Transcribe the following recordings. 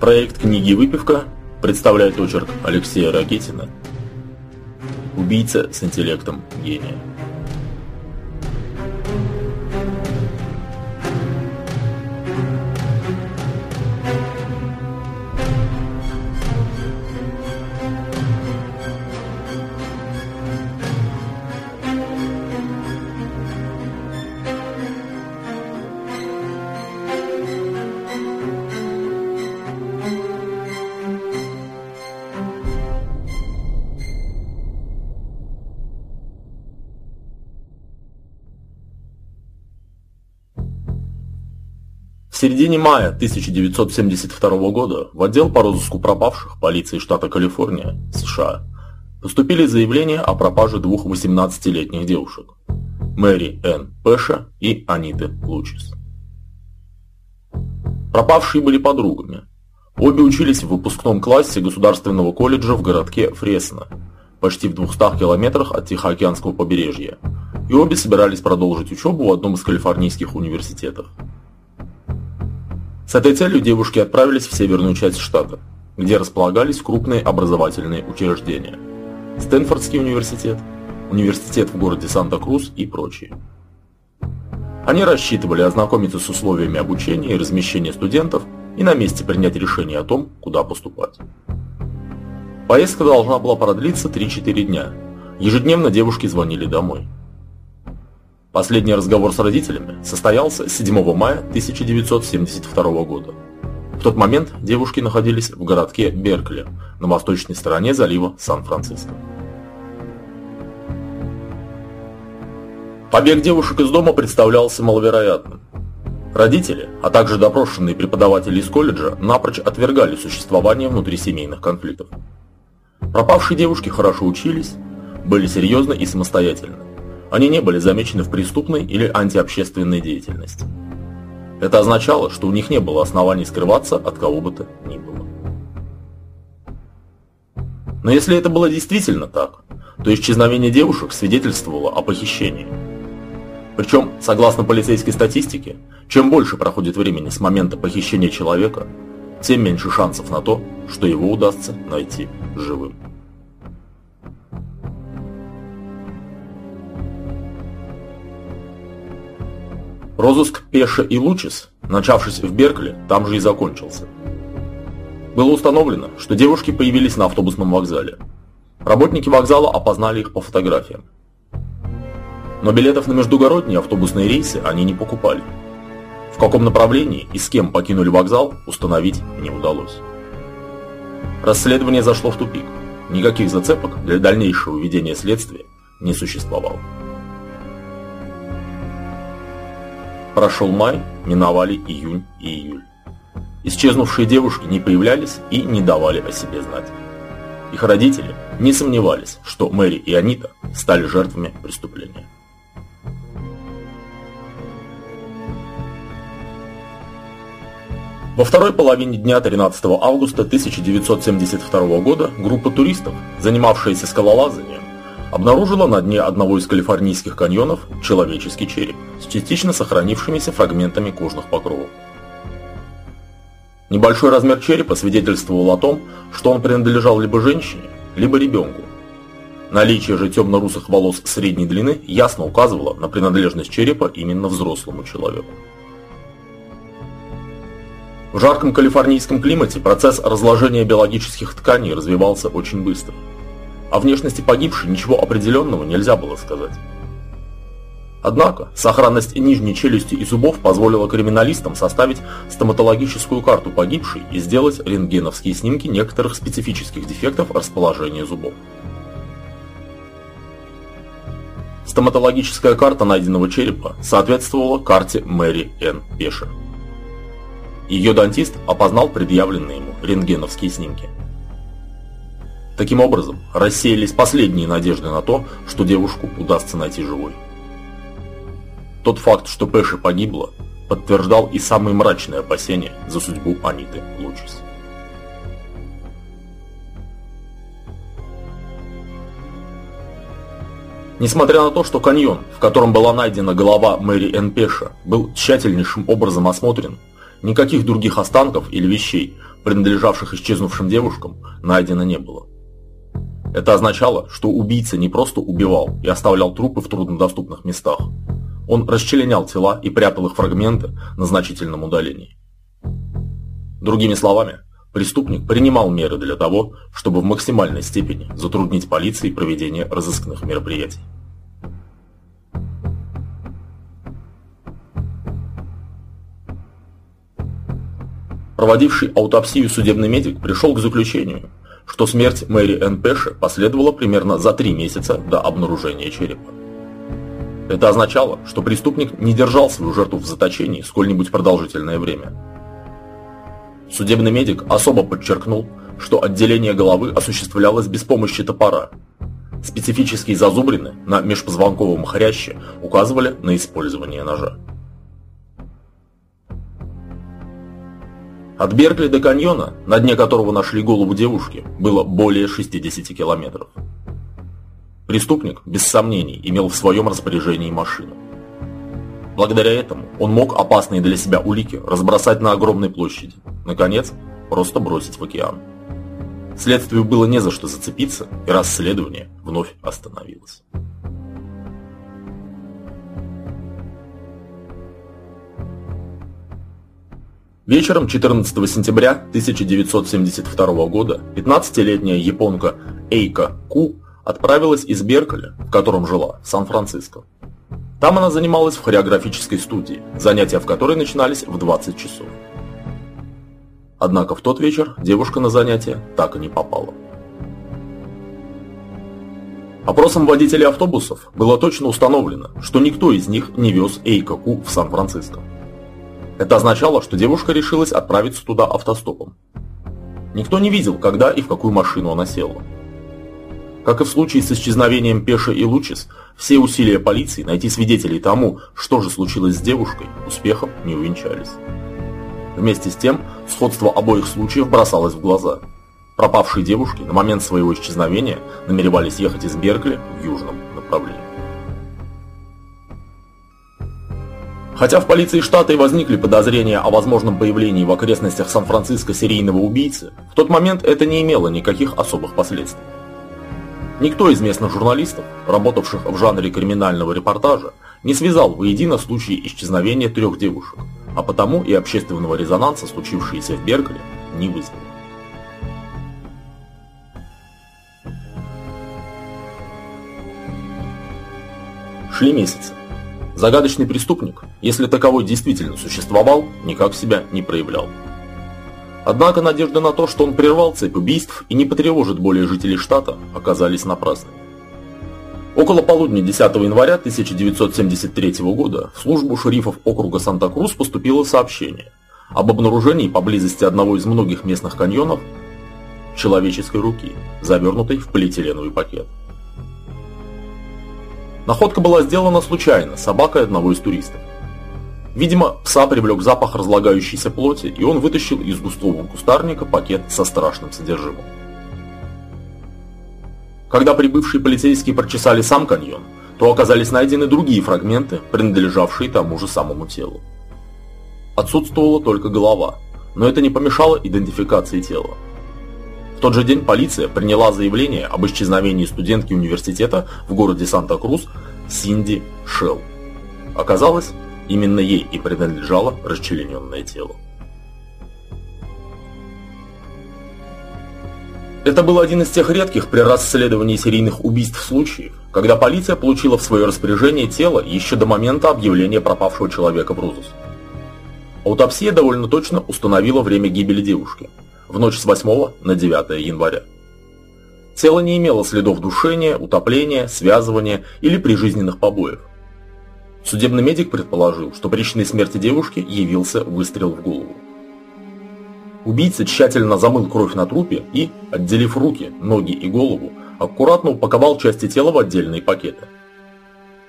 Проект книги «Выпивка» представляет очерк Алексея Ракетина «Убийца с интеллектом гения». В середине мая 1972 года в отдел по розыску пропавших полиции штата Калифорния, США, поступили заявления о пропаже двух 18-летних девушек – Мэри Энн Пэша и Аниты Лучис. Пропавшие были подругами. Обе учились в выпускном классе государственного колледжа в городке Фресно, почти в 200 километрах от Тихоокеанского побережья, и обе собирались продолжить учебу в одном из калифорнийских университетов. Этой целью девушки отправились в северную часть штата, где располагались крупные образовательные учреждения. Стэнфордский университет, университет в городе Санта-Крус и прочие. Они рассчитывали ознакомиться с условиями обучения и размещения студентов и на месте принять решение о том, куда поступать. Поездка должна была продлиться 3-4 дня. Ежедневно девушки звонили домой. Последний разговор с родителями состоялся 7 мая 1972 года. В тот момент девушки находились в городке Беркли на восточной стороне залива Сан-Франциско. Побег девушек из дома представлялся маловероятным. Родители, а также допрошенные преподаватели из колледжа напрочь отвергали существование внутрисемейных конфликтов. Пропавшие девушки хорошо учились, были серьезны и самостоятельны. Они не были замечены в преступной или антиобщественной деятельности. Это означало, что у них не было оснований скрываться от кого бы то ни было. Но если это было действительно так, то исчезновение девушек свидетельствовало о похищении. Причем, согласно полицейской статистике, чем больше проходит времени с момента похищения человека, тем меньше шансов на то, что его удастся найти живым. Розыск Пеша и Лучис, начавшись в Беркли, там же и закончился. Было установлено, что девушки появились на автобусном вокзале. Работники вокзала опознали их по фотографиям. Но билетов на междугородние автобусные рейсы они не покупали. В каком направлении и с кем покинули вокзал, установить не удалось. Расследование зашло в тупик. Никаких зацепок для дальнейшего ведения следствия не существовало. Прошел май, миновали июнь и июль. Исчезнувшие девушки не появлялись и не давали о себе знать. Их родители не сомневались, что Мэри и Анита стали жертвами преступления. Во второй половине дня 13 августа 1972 года группа туристов, занимавшаяся скалолазанием, обнаружила на дне одного из калифорнийских каньонов человеческий череп с частично сохранившимися фрагментами кожных покровов. Небольшой размер черепа свидетельствовал о том, что он принадлежал либо женщине, либо ребенку. Наличие же темно-русых волос средней длины ясно указывало на принадлежность черепа именно взрослому человеку. В жарком калифорнийском климате процесс разложения биологических тканей развивался очень быстро – о внешности погибшей ничего определенного нельзя было сказать. Однако, сохранность нижней челюсти и зубов позволила криминалистам составить стоматологическую карту погибшей и сделать рентгеновские снимки некоторых специфических дефектов расположения зубов. Стоматологическая карта найденного черепа соответствовала карте Мэри Н. Пеша. Ее дантист опознал предъявленные ему рентгеновские снимки. Таким образом, рассеялись последние надежды на то, что девушку удастся найти живой. Тот факт, что Пэши погибла, подтверждал и самые мрачные опасения за судьбу Аниты Лучис. Несмотря на то, что каньон, в котором была найдена голова Мэри Энн Пеша, был тщательнейшим образом осмотрен, никаких других останков или вещей, принадлежавших исчезнувшим девушкам, найдено не было. Это означало, что убийца не просто убивал и оставлял трупы в труднодоступных местах. Он расчленял тела и прятал их фрагменты на значительном удалении. Другими словами, преступник принимал меры для того, чтобы в максимальной степени затруднить полиции проведение разыскных мероприятий. Проводивший аутопсию судебный медик пришел к заключению, что смерть Мэри Энн Пэши последовала примерно за три месяца до обнаружения черепа. Это означало, что преступник не держал свою жертву в заточении сколь-нибудь продолжительное время. Судебный медик особо подчеркнул, что отделение головы осуществлялось без помощи топора. Специфические зазубрины на межпозвонковом хряще указывали на использование ножа. От Беркли до каньона, на дне которого нашли голову девушки, было более 60 километров. Преступник, без сомнений, имел в своем распоряжении машину. Благодаря этому он мог опасные для себя улики разбросать на огромной площади, наконец, просто бросить в океан. Следствию было не за что зацепиться, и расследование вновь остановилось. Вечером 14 сентября 1972 года 15-летняя японка Эйка Ку отправилась из Беркеля, в котором жила, в Сан-Франциско. Там она занималась в хореографической студии, занятия в которой начинались в 20 часов. Однако в тот вечер девушка на занятия так и не попала. Опросом водителей автобусов было точно установлено, что никто из них не вез Эйка Ку в Сан-Франциско. Это означало, что девушка решилась отправиться туда автостопом. Никто не видел, когда и в какую машину она села. Как и в случае с исчезновением Пеша и Лучис, все усилия полиции найти свидетелей тому, что же случилось с девушкой, успехом не увенчались. Вместе с тем, сходство обоих случаев бросалось в глаза. Пропавшие девушки на момент своего исчезновения намеревались ехать из Беркли в южном направлении. Хотя в полиции штата и возникли подозрения о возможном появлении в окрестностях Сан-Франциско серийного убийцы, в тот момент это не имело никаких особых последствий. Никто из местных журналистов, работавших в жанре криминального репортажа, не связал воедино случаи исчезновения трех девушек, а потому и общественного резонанса, случившиеся в Беркеле, не вызвало. Шли месяцы. Загадочный преступник, если таковой действительно существовал, никак себя не проявлял. Однако надежды на то, что он прервал цепь убийств и не потревожит более жителей штата, оказались напрасными. Около полудня 10 января 1973 года в службу шерифов округа Санта-Крус поступило сообщение об обнаружении поблизости одного из многих местных каньонов человеческой руки, завернутой в полиэтиленовый пакет. Находка была сделана случайно, собакой одного из туристов. Видимо, пса привлек запах разлагающейся плоти, и он вытащил из густого кустарника пакет со страшным содержимым. Когда прибывшие полицейские прочесали сам каньон, то оказались найдены другие фрагменты, принадлежавшие тому же самому телу. Отсутствовала только голова, но это не помешало идентификации тела. В тот же день полиция приняла заявление об исчезновении студентки университета в городе Санта-Крус Синди Шелл. Оказалось, именно ей и принадлежало расчлененное тело. Это был один из тех редких при расследовании серийных убийств случаев, когда полиция получила в свое распоряжение тело еще до момента объявления пропавшего человека в розыск. Аутопсия довольно точно установила время гибели девушки – в ночь с 8 на 9 января. Тело не имело следов душения, утопления, связывания или прижизненных побоев. Судебный медик предположил, что причиной смерти девушки явился выстрел в голову. Убийца тщательно замыл кровь на трупе и, отделив руки, ноги и голову, аккуратно упаковал части тела в отдельные пакеты.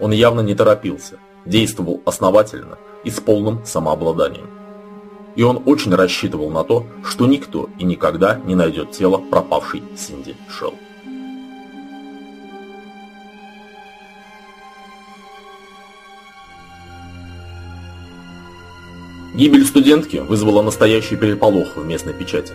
Он явно не торопился, действовал основательно и с полным самообладанием и он очень рассчитывал на то, что никто и никогда не найдет тело пропавшей Синди Шелл. Гибель студентки вызвала настоящий переполох в местной печати.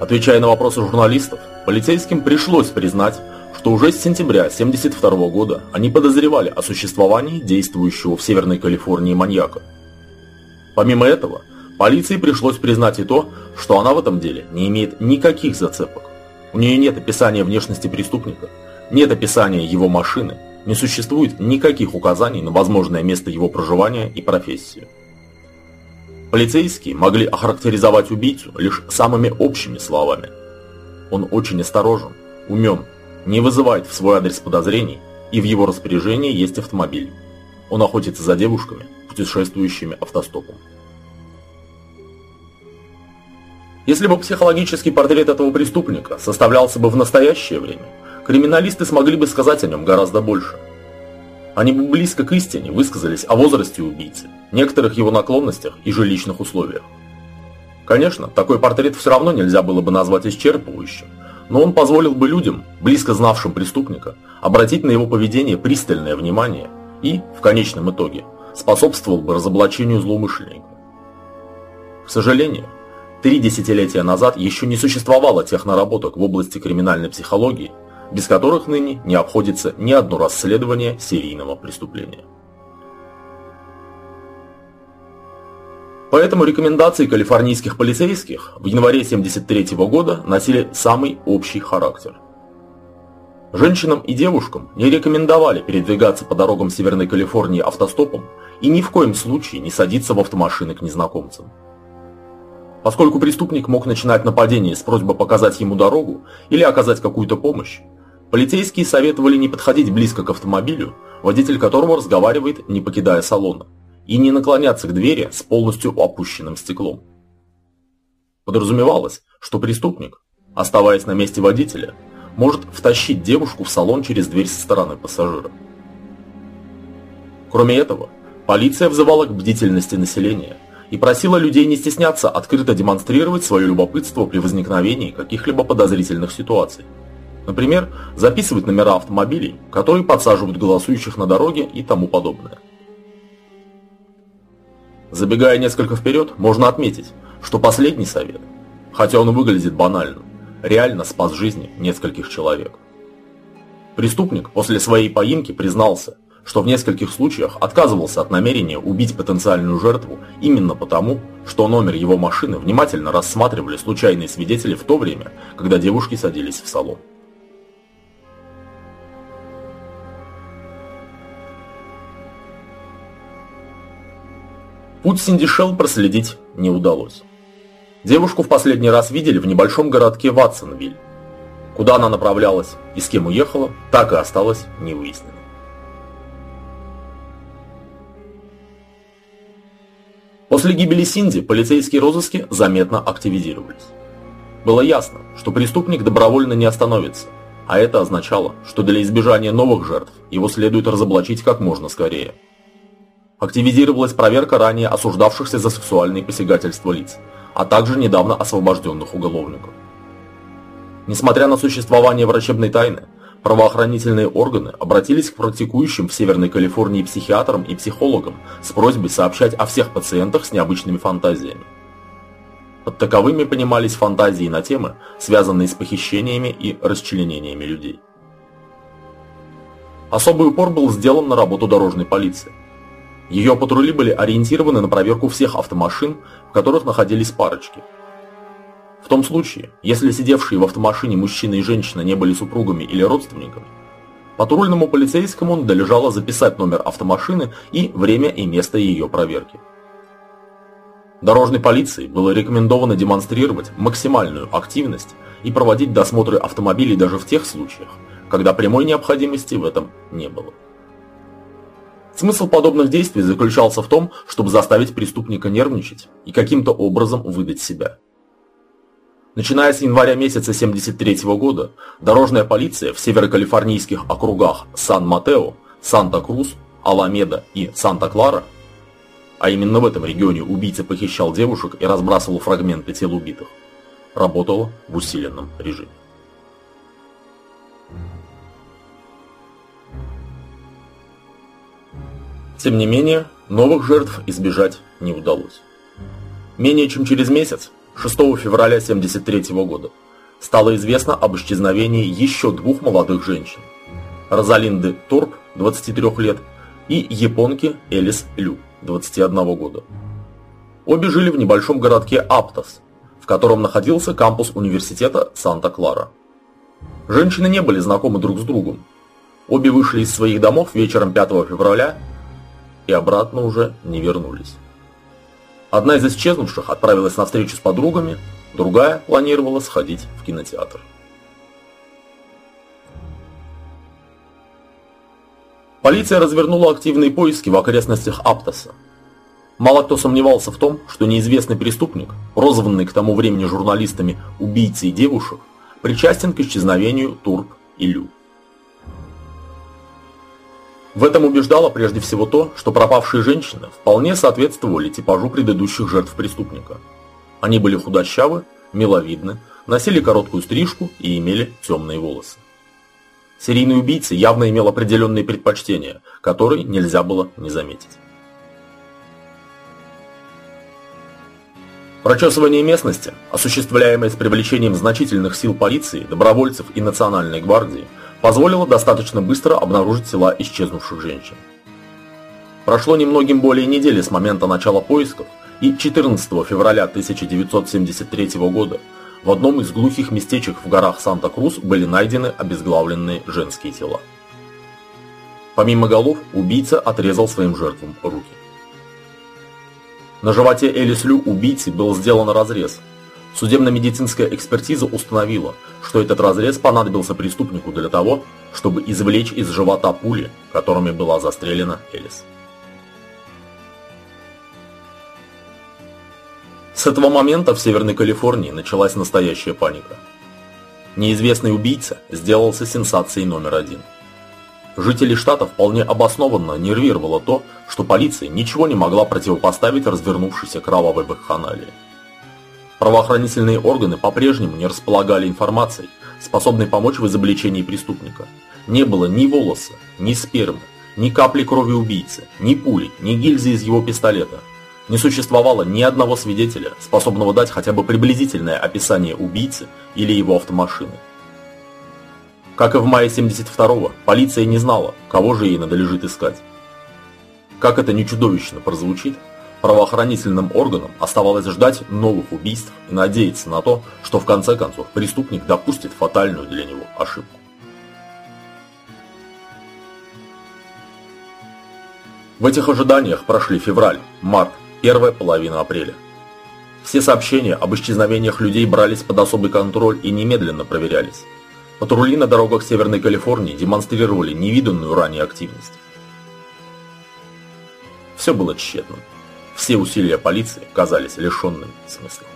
Отвечая на вопросы журналистов, полицейским пришлось признать, что уже с сентября 1972 года они подозревали о существовании действующего в Северной Калифорнии маньяка. Помимо этого, полиции пришлось признать и то, что она в этом деле не имеет никаких зацепок. У нее нет описания внешности преступника, нет описания его машины, не существует никаких указаний на возможное место его проживания и профессию. Полицейские могли охарактеризовать убийцу лишь самыми общими словами. Он очень осторожен, умен, не вызывает в свой адрес подозрений, и в его распоряжении есть автомобиль. Он охотится за девушками, путешествующими автостопом. Если бы психологический портрет этого преступника составлялся бы в настоящее время, криминалисты смогли бы сказать о нем гораздо больше – они бы близко к истине высказались о возрасте убийцы, некоторых его наклонностях и жилищных условиях. Конечно, такой портрет все равно нельзя было бы назвать исчерпывающим, но он позволил бы людям, близко знавшим преступника, обратить на его поведение пристальное внимание и, в конечном итоге, способствовал бы разоблачению злоумышленника. К сожалению, три десятилетия назад еще не существовало тех наработок в области криминальной психологии, без которых ныне не обходится ни одно расследование серийного преступления. Поэтому рекомендации калифорнийских полицейских в январе 1973 года носили самый общий характер. Женщинам и девушкам не рекомендовали передвигаться по дорогам Северной Калифорнии автостопом и ни в коем случае не садиться в автомашины к незнакомцам. Поскольку преступник мог начинать нападение с просьбой показать ему дорогу или оказать какую-то помощь, Полицейские советовали не подходить близко к автомобилю, водитель которого разговаривает, не покидая салона, и не наклоняться к двери с полностью опущенным стеклом. Подразумевалось, что преступник, оставаясь на месте водителя, может втащить девушку в салон через дверь со стороны пассажира. Кроме этого, полиция взывала к бдительности населения и просила людей не стесняться открыто демонстрировать свое любопытство при возникновении каких-либо подозрительных ситуаций. Например, записывать номера автомобилей, которые подсаживают голосующих на дороге и тому подобное. Забегая несколько вперед, можно отметить, что последний совет, хотя он выглядит банальным, реально спас жизни нескольких человек. Преступник после своей поимки признался, что в нескольких случаях отказывался от намерения убить потенциальную жертву именно потому, что номер его машины внимательно рассматривали случайные свидетели в то время, когда девушки садились в салон. Путь Синди Шелл проследить не удалось. Девушку в последний раз видели в небольшом городке Ватсонвиль. Куда она направлялась и с кем уехала, так и осталось невыясненным. После гибели Синди полицейские розыски заметно активизировались. Было ясно, что преступник добровольно не остановится, а это означало, что для избежания новых жертв его следует разоблачить как можно скорее активизировалась проверка ранее осуждавшихся за сексуальные посягательства лиц, а также недавно освобожденных уголовников. Несмотря на существование врачебной тайны, правоохранительные органы обратились к практикующим в Северной Калифорнии психиатрам и психологам с просьбой сообщать о всех пациентах с необычными фантазиями. Под таковыми понимались фантазии на темы, связанные с похищениями и расчленениями людей. Особый упор был сделан на работу дорожной полиции. Ее патрули были ориентированы на проверку всех автомашин, в которых находились парочки. В том случае, если сидевшие в автомашине мужчина и женщина не были супругами или родственниками, патрульному полицейскому належало записать номер автомашины и время и место ее проверки. Дорожной полиции было рекомендовано демонстрировать максимальную активность и проводить досмотры автомобилей даже в тех случаях, когда прямой необходимости в этом не было. Смысл подобных действий заключался в том, чтобы заставить преступника нервничать и каким-то образом выдать себя. Начиная с января месяца 73 года, дорожная полиция в северокалифорнийских округах Сан-Матео, Санта-Крус, Аламеда и Санта-Клара, а именно в этом регионе убийца похищал девушек и разбрасывал фрагменты тел убитых, работала в усиленном режиме. Тем не менее, новых жертв избежать не удалось. Менее чем через месяц, 6 февраля 1973 года, стало известно об исчезновении еще двух молодых женщин. Розалинды Торп, 23 лет, и японки Элис Лю, 21 года. Обе жили в небольшом городке Аптос, в котором находился кампус университета Санта-Клара. Женщины не были знакомы друг с другом. Обе вышли из своих домов вечером 5 февраля и обратно уже не вернулись. Одна из исчезнувших отправилась на встречу с подругами, другая планировала сходить в кинотеатр. Полиция развернула активные поиски в окрестностях Аптоса. Мало кто сомневался в том, что неизвестный преступник, прозванный к тому времени журналистами убийцей девушек, причастен к исчезновению Турб и Лю. В этом убеждало прежде всего то, что пропавшие женщины вполне соответствовали типажу предыдущих жертв преступника. Они были худощавы, миловидны, носили короткую стрижку и имели темные волосы. Серийный убийца явно имел определенные предпочтения, которые нельзя было не заметить. Прочесывание местности, осуществляемое с привлечением значительных сил полиции, добровольцев и национальной гвардии, позволило достаточно быстро обнаружить тела исчезнувших женщин. Прошло немногим более недели с момента начала поисков, и 14 февраля 1973 года в одном из глухих местечек в горах Санта-Крус были найдены обезглавленные женские тела. Помимо голов, убийца отрезал своим жертвам руки. На животе Элис Лю убийцы был сделан разрез. Судебно-медицинская экспертиза установила, что этот разрез понадобился преступнику для того, чтобы извлечь из живота пули, которыми была застрелена Элис. С этого момента в Северной Калифорнии началась настоящая паника. Неизвестный убийца сделался сенсацией номер один – Жителей штата вполне обоснованно нервировало то, что полиция ничего не могла противопоставить развернувшейся кровавой вакханалии. Правоохранительные органы по-прежнему не располагали информацией, способной помочь в изобличении преступника. Не было ни волоса, ни спермы, ни капли крови убийцы, ни пули, ни гильзы из его пистолета. Не существовало ни одного свидетеля, способного дать хотя бы приблизительное описание убийцы или его автомашины. Как и в мае 72-го, полиция не знала, кого же ей надлежит искать. Как это не чудовищно прозвучит, правоохранительным органам оставалось ждать новых убийств и надеяться на то, что в конце концов преступник допустит фатальную для него ошибку. В этих ожиданиях прошли февраль, март, первая половина апреля. Все сообщения об исчезновениях людей брались под особый контроль и немедленно проверялись. Патрули на дорогах Северной Калифорнии демонстрировали невиданную ранее активность. Все было тщетно. Все усилия полиции казались лишенными смысла.